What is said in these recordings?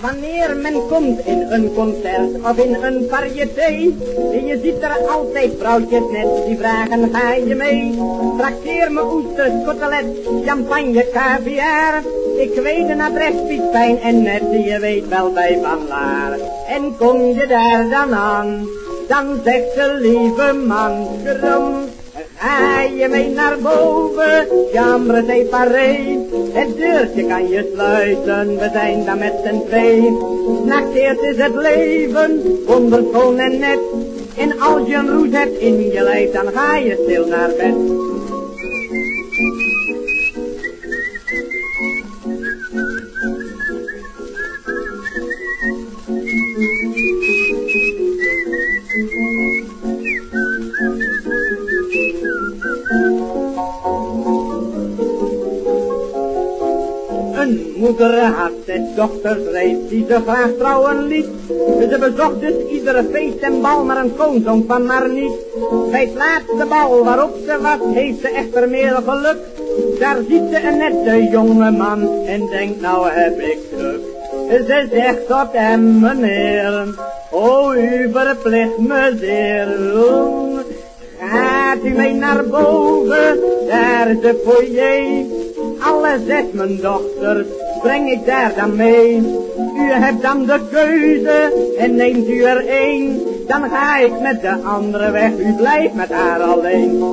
Wanneer men komt in een concert of in een variété, je ziet er altijd vrouwtjes net die vragen ga je mee. Trakteer me oesters, kotelet, champagne, caviar. Ik weet een adres, Piet en net, je weet wel bij Van Laar. En kom je daar dan aan, dan zegt de lieve man, grom, Ga je mee naar boven, jammer séparé. Het deurtje kan je sluiten, we zijn dan met z'n twee. Nacht eerst is het leven, wonderschoon en net. En als je een roes hebt in je lijf, dan ga je stil naar bed. Moeder had zes dochters reeds die ze graag trouwen liet. Ze bezocht dus iedere feest en bal, maar een koonzoon van maar niet. Bij het laatste bal waarop ze was, heeft ze echter meer geluk. Daar ziet ze een nette jonge man en denkt nou heb ik geluk. Ze zegt tot hem meneer, o u verplicht me zeer. Gaat u mee naar boven, daar is de foyer alle zes mijn dochters breng ik daar dan mee. U hebt dan de keuze en neemt u er één, dan ga ik met de andere weg, u blijft met haar alleen.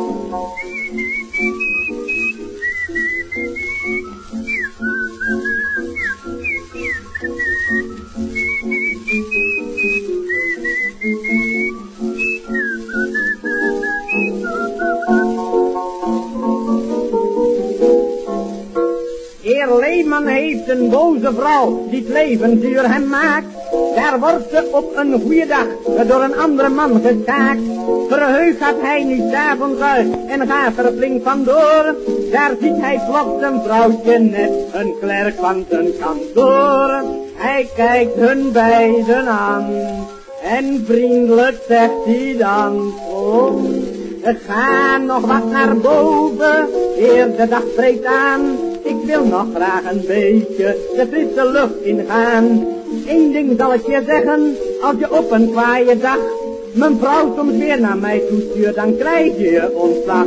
Heer Leeman heeft een boze vrouw die het leven duur hem maakt. Daar wordt ze op een goede dag door een andere man gestaakt. Verheugd gaat hij nu s'avonds uit en gaat er flink vandoor. Daar ziet hij plots een vrouwtje net, een klerk van zijn kantoor. Hij kijkt hun beiden aan en vriendelijk zegt hij dan, oh, ga nog wat naar boven, eer de dag breekt aan. Ik wil nog graag een beetje de frisse lucht ingaan. Eén ding zal ik je zeggen, als je op een kwaaie dag mijn vrouw soms weer naar mij toestuurt, dan krijg je ontslag.